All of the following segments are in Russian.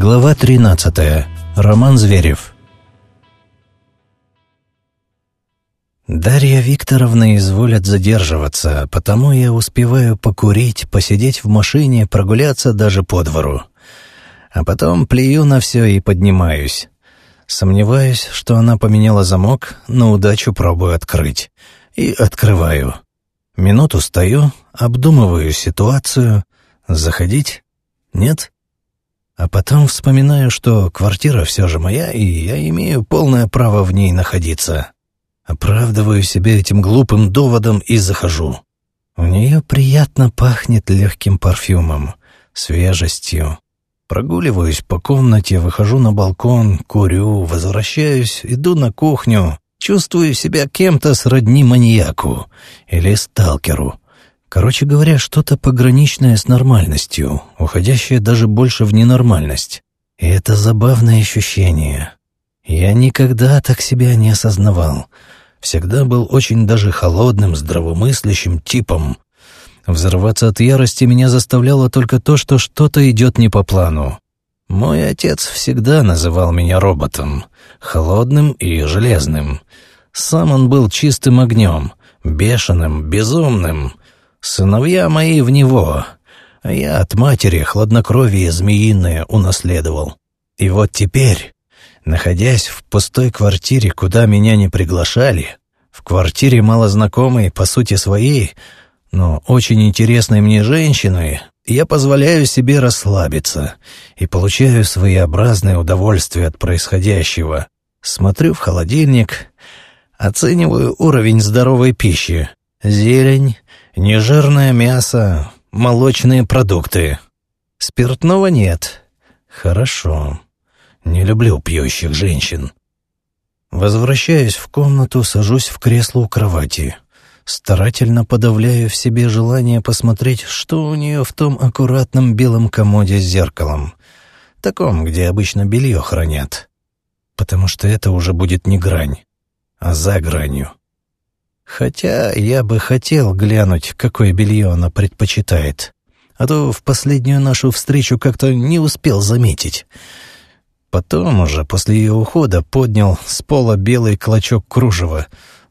Глава 13. Роман Зверев. Дарья Викторовна изволят задерживаться, потому я успеваю покурить, посидеть в машине, прогуляться даже по двору. А потом плюю на все и поднимаюсь. Сомневаюсь, что она поменяла замок, но удачу пробую открыть. И открываю. Минуту стою, обдумываю ситуацию. Заходить? Нет? А потом вспоминаю, что квартира все же моя, и я имею полное право в ней находиться. Оправдываю себя этим глупым доводом и захожу. У нее приятно пахнет легким парфюмом, свежестью. Прогуливаюсь по комнате, выхожу на балкон, курю, возвращаюсь, иду на кухню, чувствую себя кем-то сродни маньяку или сталкеру. Короче говоря, что-то пограничное с нормальностью, уходящее даже больше в ненормальность. И это забавное ощущение. Я никогда так себя не осознавал — всегда был очень даже холодным, здравомыслящим типом. Взорваться от ярости меня заставляло только то, что что-то идет не по плану. Мой отец всегда называл меня роботом, холодным и железным. Сам он был чистым огнем, бешеным, безумным. Сыновья мои в него, а я от матери хладнокровие змеиное унаследовал. И вот теперь Находясь в пустой квартире, куда меня не приглашали, в квартире малознакомой, по сути своей, но очень интересной мне женщины, я позволяю себе расслабиться и получаю своеобразное удовольствие от происходящего. Смотрю в холодильник, оцениваю уровень здоровой пищи. Зелень, нежирное мясо, молочные продукты. Спиртного нет. Хорошо. Не люблю пьющих женщин. Возвращаюсь в комнату, сажусь в кресло у кровати. Старательно подавляю в себе желание посмотреть, что у нее в том аккуратном белом комоде с зеркалом. Таком, где обычно белье хранят. Потому что это уже будет не грань, а за гранью. Хотя я бы хотел глянуть, какое белье она предпочитает. А то в последнюю нашу встречу как-то не успел заметить. Потом уже, после ее ухода, поднял с пола белый клочок кружева,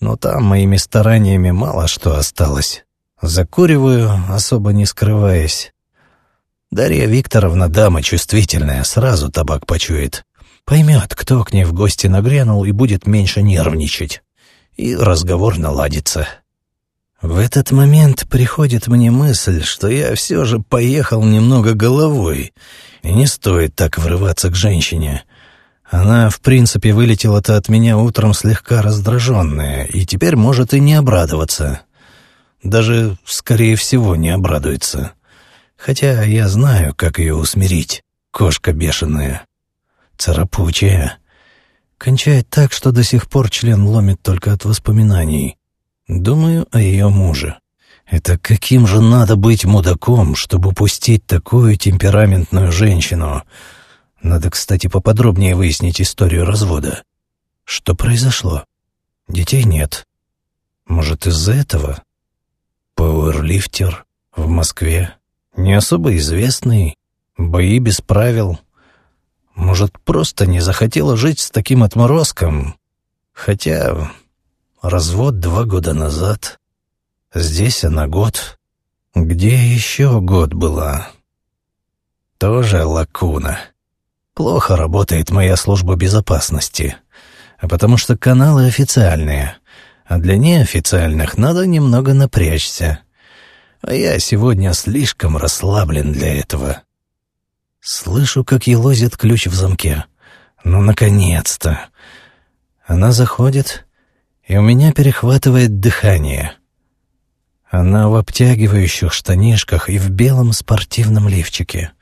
но там моими стараниями мало что осталось. Закуриваю, особо не скрываясь. Дарья Викторовна дама чувствительная, сразу табак почует. Поймет, кто к ней в гости нагрянул и будет меньше нервничать. И разговор наладится. В этот момент приходит мне мысль, что я все же поехал немного головой и не стоит так врываться к женщине. Она, в принципе, вылетела-то от меня утром слегка раздраженная, и теперь может и не обрадоваться. Даже, скорее всего, не обрадуется. Хотя я знаю, как ее усмирить. Кошка бешеная. Царапучая. Кончает так, что до сих пор член ломит только от воспоминаний. Думаю о ее муже. Это каким же надо быть мудаком, чтобы упустить такую темпераментную женщину? Надо, кстати, поподробнее выяснить историю развода. Что произошло? Детей нет. Может, из-за этого? Пауэрлифтер в Москве. Не особо известный. Бои без правил. Может, просто не захотела жить с таким отморозком? Хотя развод два года назад. Здесь она год. Где еще год была? Тоже лакуна. Плохо работает моя служба безопасности. Потому что каналы официальные. А для неофициальных надо немного напрячься. А я сегодня слишком расслаблен для этого. Слышу, как елозит ключ в замке. Ну, наконец-то. Она заходит, и у меня перехватывает дыхание — она в обтягивающих штанишках и в белом спортивном лифчике.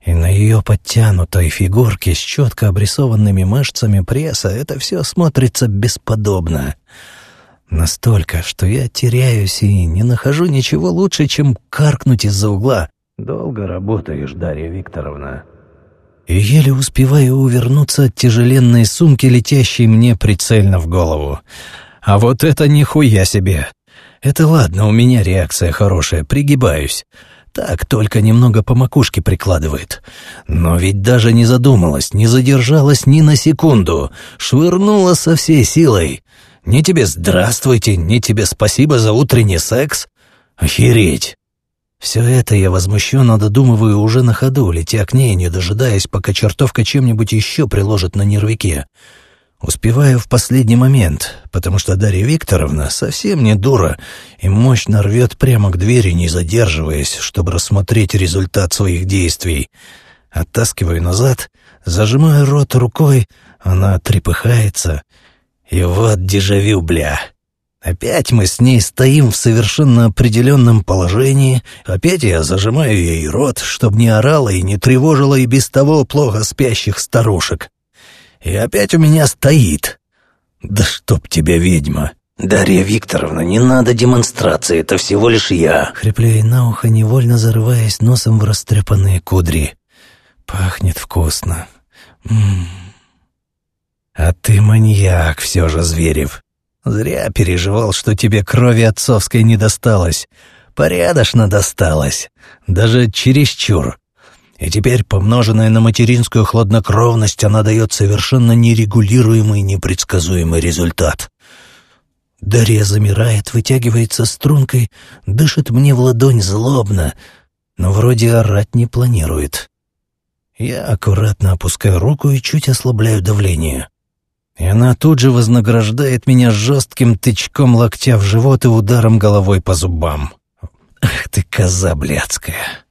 И на ее подтянутой фигурке с четко обрисованными мышцами пресса это все смотрится бесподобно. Настолько, что я теряюсь и не нахожу ничего лучше, чем каркнуть из-за угла. «Долго работаешь, Дарья Викторовна», еле успеваю увернуться от тяжеленной сумки, летящей мне прицельно в голову. А вот это нихуя себе! Это ладно, у меня реакция хорошая, пригибаюсь. Так только немного по макушке прикладывает. Но ведь даже не задумалась, не задержалась ни на секунду. Швырнула со всей силой. Ни тебе здравствуйте, ни тебе спасибо за утренний секс. Охереть! Все это я возмущенно додумываю уже на ходу, летя к ней, не дожидаясь, пока чертовка чем-нибудь еще приложит на нервике. Успеваю в последний момент, потому что Дарья Викторовна совсем не дура и мощно рвет прямо к двери, не задерживаясь, чтобы рассмотреть результат своих действий. Оттаскиваю назад, зажимаю рот рукой, она трепыхается. И вот дежавю, бля. Опять мы с ней стоим в совершенно определенном положении, опять я зажимаю ей рот, чтобы не орала и не тревожила и без того плохо спящих старушек. И опять у меня стоит. Да чтоб тебя, ведьма! «Дарья Викторовна, не надо демонстрации, это всего лишь я!» Хриплю ей на ухо, невольно зарываясь носом в растрепанные кудри. Пахнет вкусно. М -м -м. «А ты маньяк все же, Зверев. Зря переживал, что тебе крови отцовской не досталось. Порядочно досталось. Даже чересчур. И теперь, помноженная на материнскую хладнокровность, она дает совершенно нерегулируемый, непредсказуемый результат. Дарья замирает, вытягивается стрункой, дышит мне в ладонь злобно, но вроде орать не планирует. Я аккуратно опускаю руку и чуть ослабляю давление. И она тут же вознаграждает меня жестким тычком локтя в живот и ударом головой по зубам. Ах ты, коза блядская!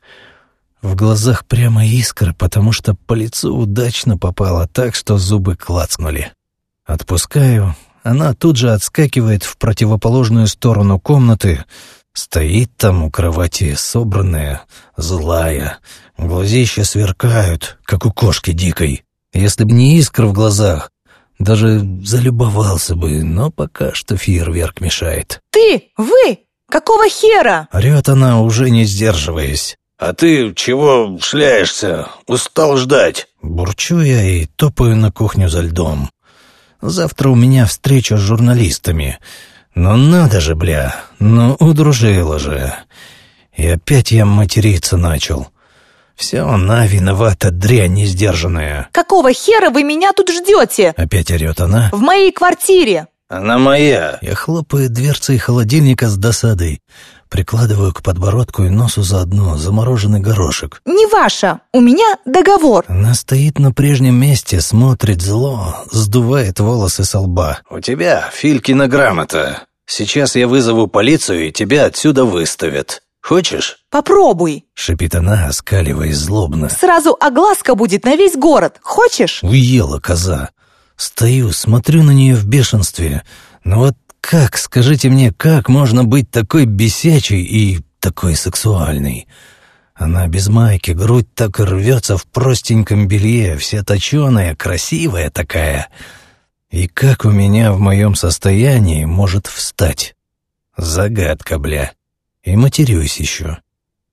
В глазах прямо искра, потому что по лицу удачно попала так, что зубы клацнули. Отпускаю, она тут же отскакивает в противоположную сторону комнаты, стоит там у кровати, собранная, злая, глазища сверкают, как у кошки дикой. Если б не искра в глазах, даже залюбовался бы, но пока что фейерверк мешает. «Ты! Вы! Какого хера?» Орет она, уже не сдерживаясь. «А ты чего шляешься? Устал ждать?» Бурчу я и топаю на кухню за льдом. Завтра у меня встреча с журналистами. Но надо же, бля, ну удружила же. И опять я материться начал. Все она виновата, дрянь несдержанная. Какого хера вы меня тут ждете? Опять орет она. В моей квартире. Она моя. Я хлопаю дверцей холодильника с досадой. Прикладываю к подбородку и носу заодно замороженный горошек. Не ваша. У меня договор. Она стоит на прежнем месте, смотрит зло, сдувает волосы со лба. У тебя Филькина грамота. Сейчас я вызову полицию, и тебя отсюда выставят. Хочешь?» «Попробуй», — шипит она, оскаливаясь злобно. «Сразу огласка будет на весь город. Хочешь?» Уела коза. Стою, смотрю на нее в бешенстве. Ну вот как, скажите мне, как можно быть такой бесячей и такой сексуальной? Она без майки, грудь так и рвется в простеньком белье, вся точеная, красивая такая. И как у меня в моем состоянии может встать? Загадка, бля. И матерюсь еще.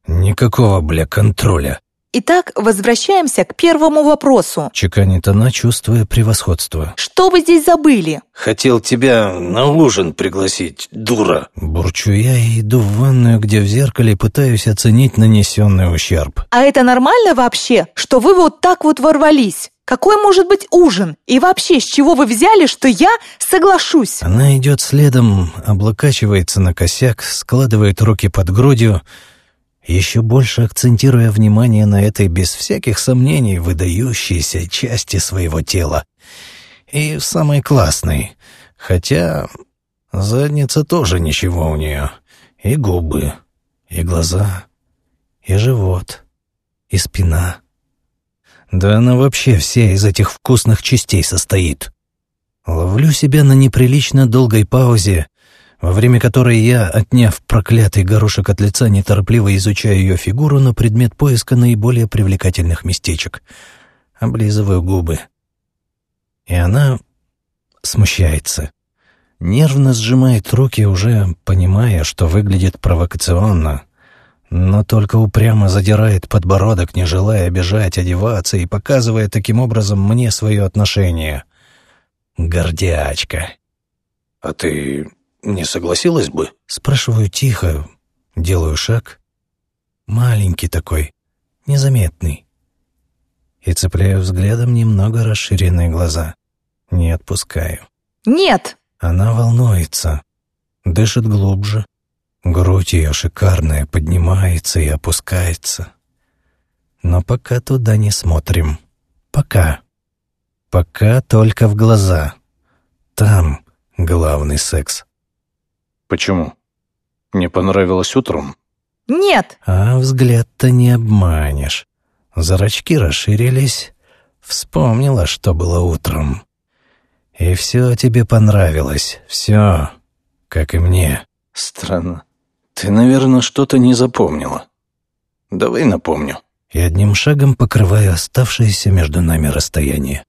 Никакого, бля, контроля. Итак, возвращаемся к первому вопросу. Чеканит она, чувствуя превосходство. Что вы здесь забыли? Хотел тебя на ужин пригласить, дура. Бурчу я и иду в ванную, где в зеркале пытаюсь оценить нанесенный ущерб. А это нормально вообще, что вы вот так вот ворвались? Какой может быть ужин? И вообще, с чего вы взяли, что я соглашусь? Она идет следом, облокачивается на косяк, складывает руки под грудью, еще больше акцентируя внимание на этой без всяких сомнений выдающейся части своего тела. И самой классной, хотя задница тоже ничего у нее. И губы, и глаза, и живот, и спина. Да она вообще вся из этих вкусных частей состоит. Ловлю себя на неприлично долгой паузе, во время которой я, отняв проклятый горошек от лица, неторопливо изучаю ее фигуру на предмет поиска наиболее привлекательных местечек. Облизываю губы. И она смущается. Нервно сжимает руки, уже понимая, что выглядит провокационно, но только упрямо задирает подбородок, не желая обижать, одеваться и показывая таким образом мне свое отношение. Гордячка. «А ты не согласилась бы?» Спрашиваю тихо, делаю шаг. маленький такой, незаметный. И цепляю взглядом немного расширенные глаза. Не отпускаю. Нет! Она волнуется, дышит глубже. Грудь ее шикарная, поднимается и опускается. Но пока туда не смотрим. Пока. Пока только в глаза. Там главный секс. Почему? Не понравилось утром? Нет! А взгляд-то не обманешь. Зрачки расширились. Вспомнила, что было утром. И все тебе понравилось. Все. Как и мне. Странно. Ты, наверное, что-то не запомнила. Давай напомню. И одним шагом покрываю оставшееся между нами расстояние.